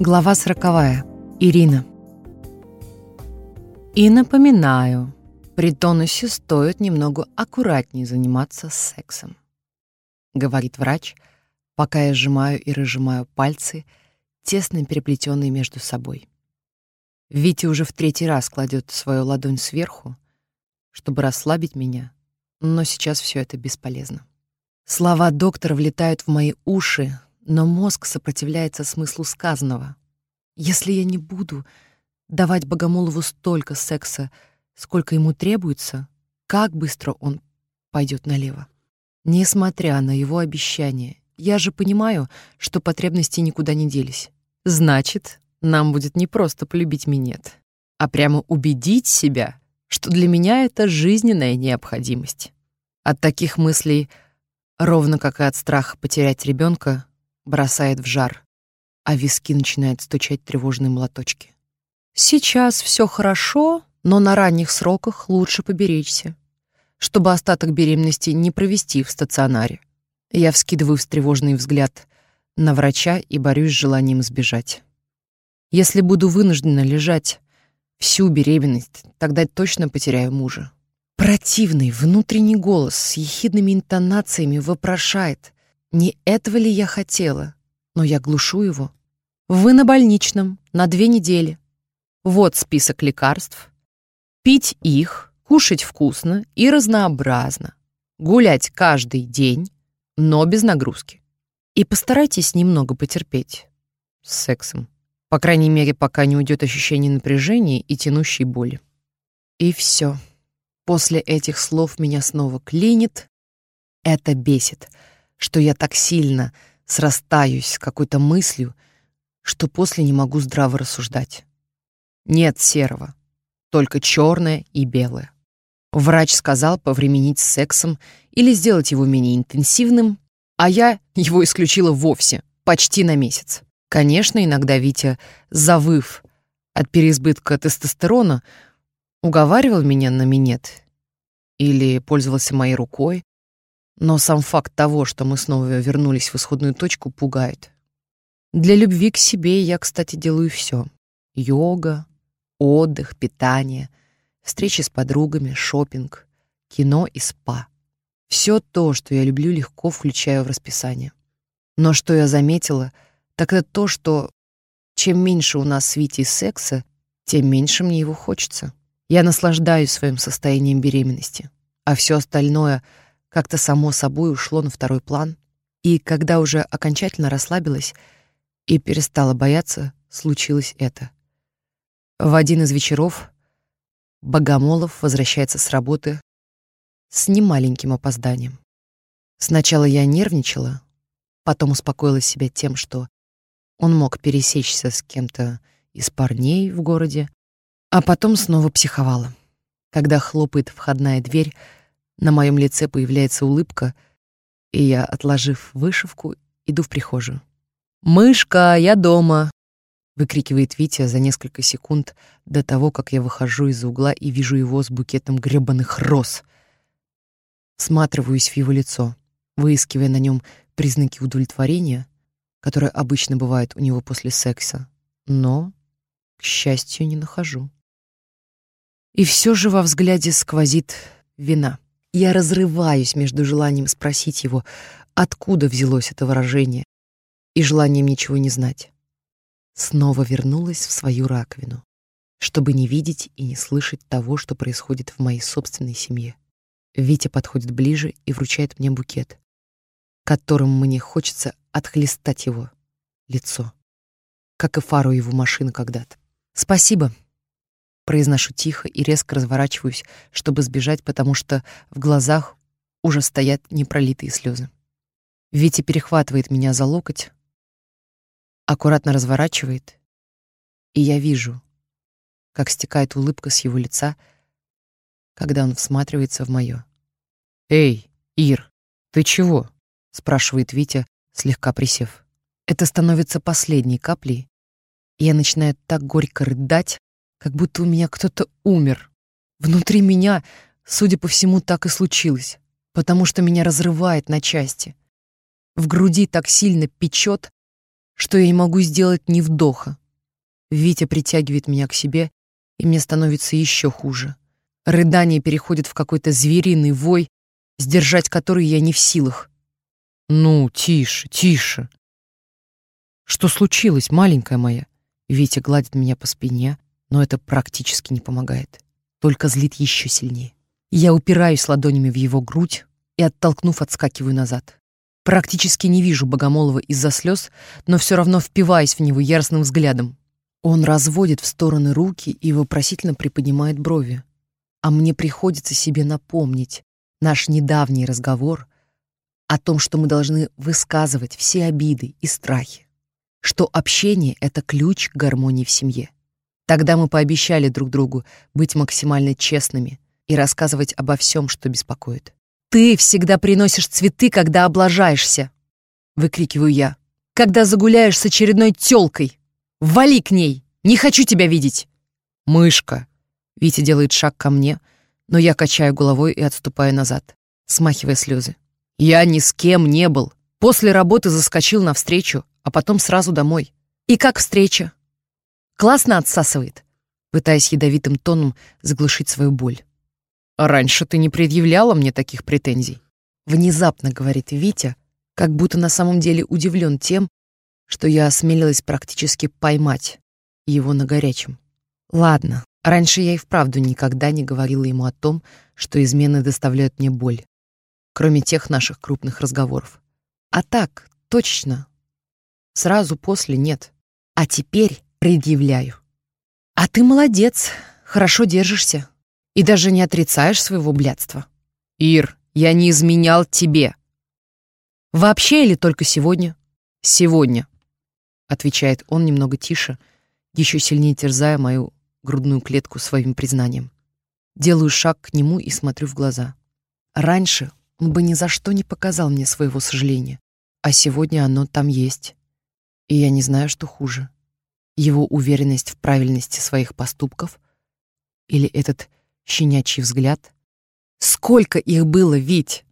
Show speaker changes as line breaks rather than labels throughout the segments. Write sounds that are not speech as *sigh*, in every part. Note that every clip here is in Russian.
Глава сороковая. Ирина. И напоминаю, при тонусе стоит немного аккуратнее заниматься сексом, говорит врач, пока я сжимаю и разжимаю пальцы, тесно переплетенные между собой. Витя уже в третий раз кладет свою ладонь сверху, чтобы расслабить меня, но сейчас все это бесполезно. Слова доктора влетают в мои уши, но мозг сопротивляется смыслу сказанного. Если я не буду давать Богомолову столько секса, сколько ему требуется, как быстро он пойдет налево? Несмотря на его обещание, я же понимаю, что потребности никуда не делись. Значит, нам будет не просто полюбить минет, а прямо убедить себя, что для меня это жизненная необходимость. От таких мыслей, ровно как и от страха потерять ребенка, бросает в жар, а виски начинают стучать тревожные молоточки. Сейчас все хорошо, но на ранних сроках лучше поберечься, чтобы остаток беременности не провести в стационаре. Я вскидываю встревоженный взгляд на врача и борюсь с желанием сбежать. Если буду вынуждена лежать всю беременность, тогда точно потеряю мужа. Противный внутренний голос с ехидными интонациями вопрошает, не этого ли я хотела? Но я глушу его. Вы на больничном на две недели. Вот список лекарств. Пить их, кушать вкусно и разнообразно. Гулять каждый день, но без нагрузки. И постарайтесь немного потерпеть. С сексом. По крайней мере, пока не уйдет ощущение напряжения и тянущей боли. И все. После этих слов меня снова клинит. Это бесит что я так сильно срастаюсь с какой-то мыслью, что после не могу здраво рассуждать. Нет серого, только черное и белое. Врач сказал повременить с сексом или сделать его менее интенсивным, а я его исключила вовсе, почти на месяц. Конечно, иногда Витя, завыв от переизбытка тестостерона, уговаривал меня на минет или пользовался моей рукой, но сам факт того, что мы снова вернулись в исходную точку, пугает. Для любви к себе я, кстати, делаю все: Йога, отдых, питание, встречи с подругами, шопинг, кино и спа. Все то, что я люблю, легко включаю в расписание. Но что я заметила, так это то, что чем меньше у нас с секса, тем меньше мне его хочется. Я наслаждаюсь своим состоянием беременности, а все остальное — как-то само собой ушло на второй план, и когда уже окончательно расслабилась и перестала бояться, случилось это. В один из вечеров Богомолов возвращается с работы с немаленьким опозданием. Сначала я нервничала, потом успокоила себя тем, что он мог пересечься с кем-то из парней в городе, а потом снова психовала. Когда хлопает входная дверь, на моем лице появляется улыбка, и я, отложив вышивку, иду в прихожую. «Мышка, я дома!» — выкрикивает Витя за несколько секунд до того, как я выхожу из угла и вижу его с букетом гребаных роз. Сматриваюсь в его лицо, выискивая на нем признаки удовлетворения, которые обычно бывают у него после секса, но, к счастью, не нахожу. И все же во взгляде сквозит вина. Я разрываюсь между желанием спросить его, откуда взялось это выражение, и желанием ничего не знать. Снова вернулась в свою раковину, чтобы не видеть и не слышать того, что происходит в моей собственной семье. Витя подходит ближе и вручает мне букет, которым мне хочется отхлестать его лицо, как и фару его машины когда-то. Спасибо, Произношу тихо и резко разворачиваюсь, чтобы сбежать, потому что в глазах уже стоят непролитые слезы. Витя перехватывает меня за локоть, аккуратно разворачивает, и я вижу, как стекает улыбка с его лица, когда он всматривается в моё. «Эй, Ир, ты чего?» — спрашивает Витя, слегка присев. Это становится последней каплей, и я начинаю так горько рыдать, как будто у меня кто-то умер. Внутри меня, судя по всему, так и случилось, потому что меня разрывает на части. В груди так сильно печет, что я не могу сделать ни вдоха. Витя притягивает меня к себе, и мне становится еще хуже. Рыдание переходит в какой-то звериный вой, сдержать который я не в силах. «Ну, тише, тише!» «Что случилось, маленькая моя?» Витя гладит меня по спине, но это практически не помогает. Только злит еще сильнее. Я упираюсь ладонями в его грудь и, оттолкнув, отскакиваю назад. Практически не вижу Богомолова из-за слез, но все равно впиваюсь в него яростным взглядом. Он разводит в стороны руки и вопросительно приподнимает брови. А мне приходится себе напомнить наш недавний разговор о том, что мы должны высказывать все обиды и страхи, что общение — это ключ к гармонии в семье. Тогда мы пообещали друг другу быть максимально честными и рассказывать обо всем, что беспокоит. «Ты всегда приносишь цветы, когда облажаешься!» — выкрикиваю я. «Когда загуляешь с очередной тёлкой! Вали к ней! Не хочу тебя видеть!» «Мышка!» Витя делает шаг ко мне, но я качаю головой и отступаю назад, смахивая слезы. «Я ни с кем не был. После работы заскочил навстречу, а потом сразу домой. И как встреча? Классно отсасывает?» Пытаясь ядовитым тоном заглушить свою боль. Раньше ты не предъявляла мне таких претензий. Внезапно, говорит Витя, как будто на самом деле удивлен тем, что я осмелилась практически поймать его на горячем. Ладно, раньше я и вправду никогда не говорила ему о том, что измены доставляют мне боль, кроме тех наших крупных разговоров. А так, точно. Сразу после нет. А теперь предъявляю. А ты молодец, хорошо держишься. И даже не отрицаешь своего блядства. Ир, я не изменял тебе. Вообще или только сегодня? Сегодня, отвечает он немного тише, еще сильнее терзая мою грудную клетку своим признанием. Делаю шаг к нему и смотрю в глаза. Раньше он бы ни за что не показал мне своего сожаления, а сегодня оно там есть. И я не знаю, что хуже. Его уверенность в правильности своих поступков или этот щенячий взгляд. «Сколько их было, Вить?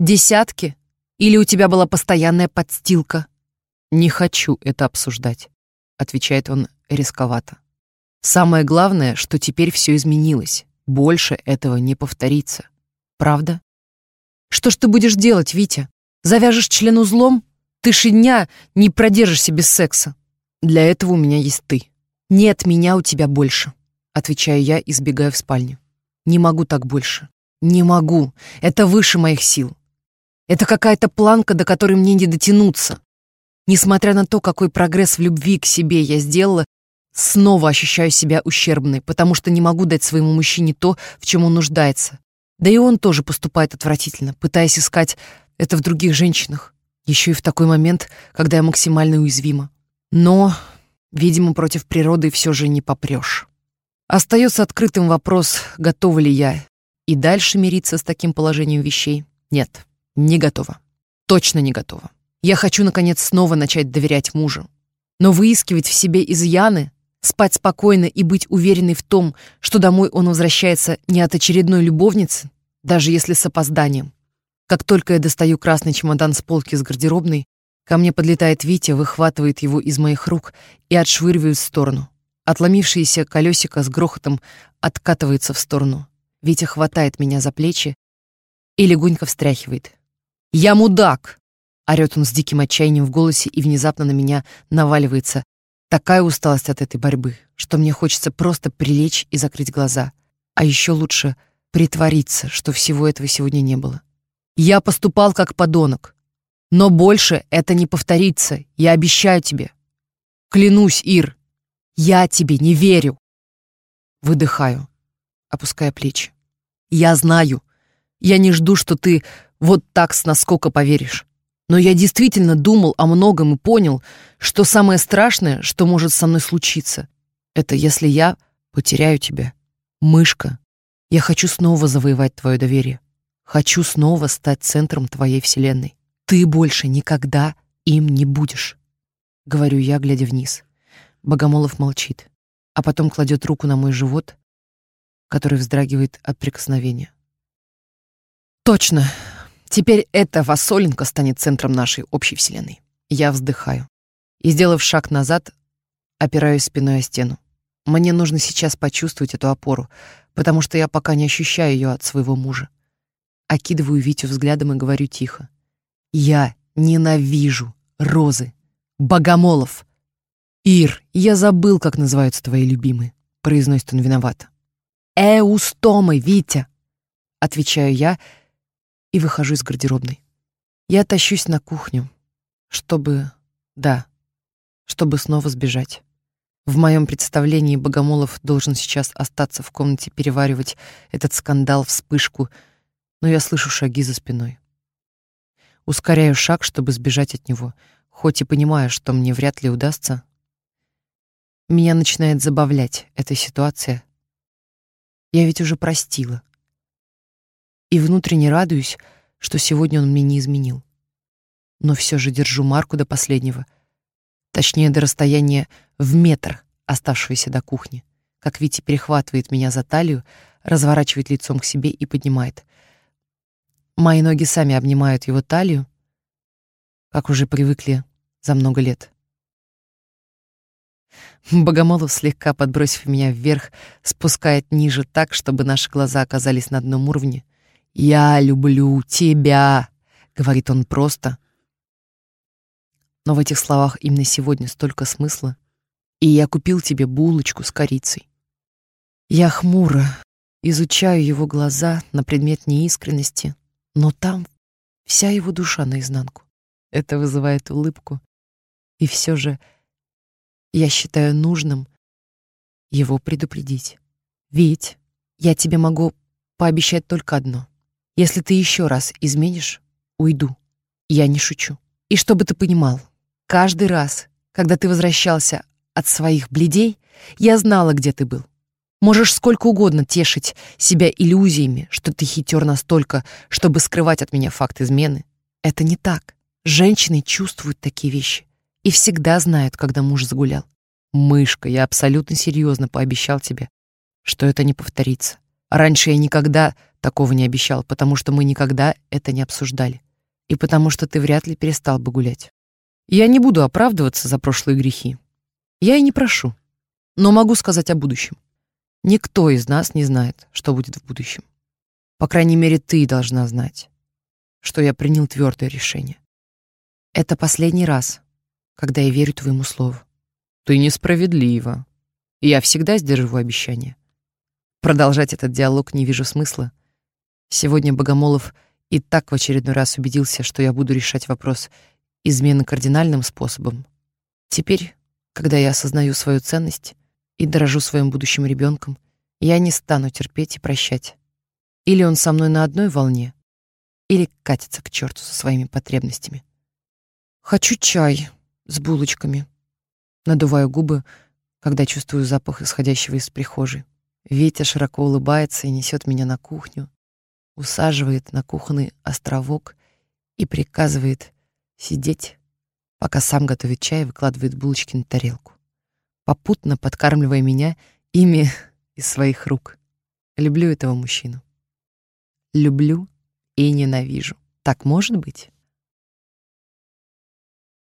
Десятки? Или у тебя была постоянная подстилка?» «Не хочу это обсуждать», — отвечает он рисковато. «Самое главное, что теперь все изменилось. Больше этого не повторится. Правда?» «Что ж ты будешь делать, Витя? Завяжешь член узлом? Ты же дня не продержишься без секса. Для этого у меня есть ты. Нет меня у тебя больше», — отвечаю я и сбегаю в спальню. Не могу так больше. Не могу. Это выше моих сил. Это какая-то планка, до которой мне не дотянуться. Несмотря на то, какой прогресс в любви к себе я сделала, снова ощущаю себя ущербной, потому что не могу дать своему мужчине то, в чем он нуждается. Да и он тоже поступает отвратительно, пытаясь искать это в других женщинах. Еще и в такой момент, когда я максимально уязвима. Но, видимо, против природы все же не попрешь. Остается открытым вопрос, готова ли я и дальше мириться с таким положением вещей. Нет, не готова. Точно не готова. Я хочу, наконец, снова начать доверять мужу. Но выискивать в себе изъяны, спать спокойно и быть уверенной в том, что домой он возвращается не от очередной любовницы, даже если с опозданием. Как только я достаю красный чемодан с полки с гардеробной, ко мне подлетает Витя, выхватывает его из моих рук и отшвыривает в сторону. Отломившееся колесико с грохотом откатывается в сторону. Витя хватает меня за плечи и легонько встряхивает. «Я мудак!» — орёт он с диким отчаянием в голосе и внезапно на меня наваливается. Такая усталость от этой борьбы, что мне хочется просто прилечь и закрыть глаза. А еще лучше притвориться, что всего этого сегодня не было. Я поступал как подонок. Но больше это не повторится, я обещаю тебе. Клянусь, Ир, я тебе не верю. Выдыхаю, опуская плечи. Я знаю. Я не жду, что ты вот так с наскока поверишь. Но я действительно думал о многом и понял, что самое страшное, что может со мной случиться, это если я потеряю тебя. Мышка, я хочу снова завоевать твое доверие. Хочу снова стать центром твоей вселенной. Ты больше никогда им не будешь, говорю я, глядя вниз. Богомолов молчит, а потом кладет руку на мой живот, который вздрагивает от прикосновения. Точно. Теперь эта Васоленко станет центром нашей общей вселенной. Я вздыхаю. и, сделав шаг назад, опираюсь спиной о стену. Мне нужно сейчас почувствовать эту опору, потому что я пока не ощущаю ее от своего мужа. Окидываю Витю взглядом и говорю тихо. «Я ненавижу розы, богомолов. Ир, я забыл, как называются твои любимые», — произносит он виновато. «Эустомы, Витя!» — отвечаю я и выхожу из гардеробной. Я тащусь на кухню, чтобы... Да, чтобы снова сбежать. В моем представлении Богомолов должен сейчас остаться в комнате переваривать этот скандал, вспышку, но я слышу шаги за спиной. Ускоряю шаг, чтобы сбежать от него, хоть и понимаю, что мне вряд ли удастся. Меня начинает забавлять эта ситуация. Я ведь уже простила. И внутренне радуюсь, что сегодня он мне не изменил. Но все же держу марку до последнего. Точнее, до расстояния в метр, оставшегося до кухни. Как Витя перехватывает меня за талию, разворачивает лицом к себе и поднимает. Мои ноги сами обнимают его талию, как уже привыкли за много лет. Богомолов, слегка подбросив меня вверх, спускает ниже так, чтобы наши глаза оказались на одном уровне, «Я люблю тебя», — говорит он просто. Но в этих словах именно сегодня столько смысла. И я купил тебе булочку с корицей. Я хмуро изучаю его глаза на предмет неискренности, но там вся его душа наизнанку. Это вызывает улыбку. И все же я считаю нужным его предупредить. Ведь я тебе могу пообещать только одно. Если ты еще раз изменишь, уйду. Я не шучу. И чтобы ты понимал, каждый раз, когда ты возвращался от своих бледей, я знала, где ты был. Можешь сколько угодно тешить себя иллюзиями, что ты хитер настолько, чтобы скрывать от меня факт измены. Это не так. Женщины чувствуют такие вещи и всегда знают, когда муж загулял. Мышка, я абсолютно серьезно пообещал тебе, что это не повторится. Раньше я никогда такого не обещал, потому что мы никогда это не обсуждали. И потому что ты вряд ли перестал бы гулять. Я не буду оправдываться за прошлые грехи. Я и не прошу. Но могу сказать о будущем. Никто из нас не знает, что будет в будущем. По крайней мере, ты должна знать, что я принял твердое решение. Это последний раз, когда я верю твоему слову. Ты несправедлива. Я всегда сдерживаю обещания. Продолжать этот диалог не вижу смысла. Сегодня Богомолов и так в очередной раз убедился, что я буду решать вопрос измены кардинальным способом. Теперь, когда я осознаю свою ценность и дорожу своим будущим ребенком, я не стану терпеть и прощать. Или он со мной на одной волне, или катится к черту со своими потребностями. Хочу чай с булочками. Надуваю губы, когда чувствую запах исходящего из прихожей. Ветер широко улыбается и несет меня на кухню, усаживает на кухонный островок и приказывает сидеть, пока сам готовит чай и выкладывает булочки на тарелку, попутно подкармливая меня ими *laughs* из своих рук. Люблю этого мужчину. Люблю и ненавижу. Так может быть?